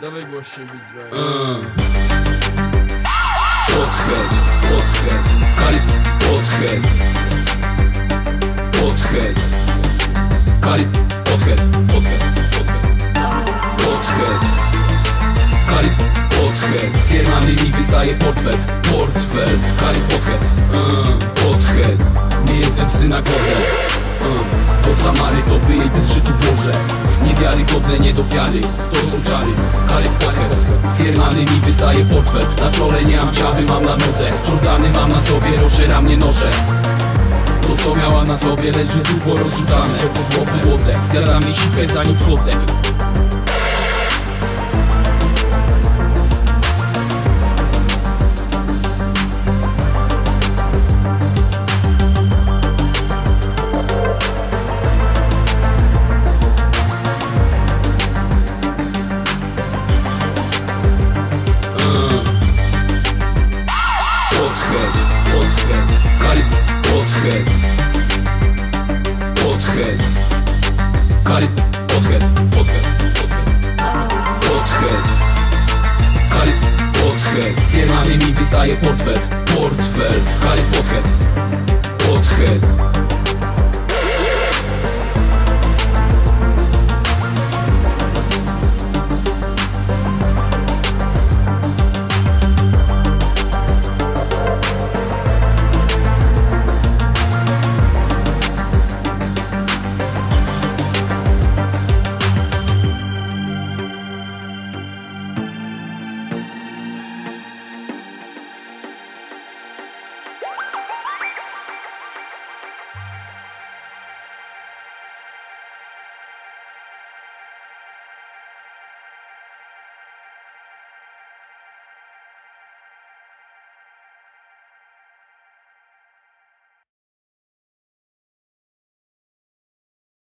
Dawaj głośniej beat drive. Pothead, pothead, kalib, pothead Pothead Kalib, pothead, pothead, pothead Pothead pothead Z giermanymi wystaje portfel, portfel. Kalib, pothead, uh, Nie jestem w synagodze To Samary, to by jej bez żytu włożę Niewiarygodne, nie do wiary To są czary, Kalib, pothead Z giermanymi wystaje portfel. Na czole nie mam ciały, mam na nodze. Jordany mam na sobie, rozżera mnie noże. To co miała na sobie leży długo rozrzucane. Po podłodze, zjadam mi sikę zanim wchodzę カリッとつけてとつけてとつカリッとつけてつけまみみカリッ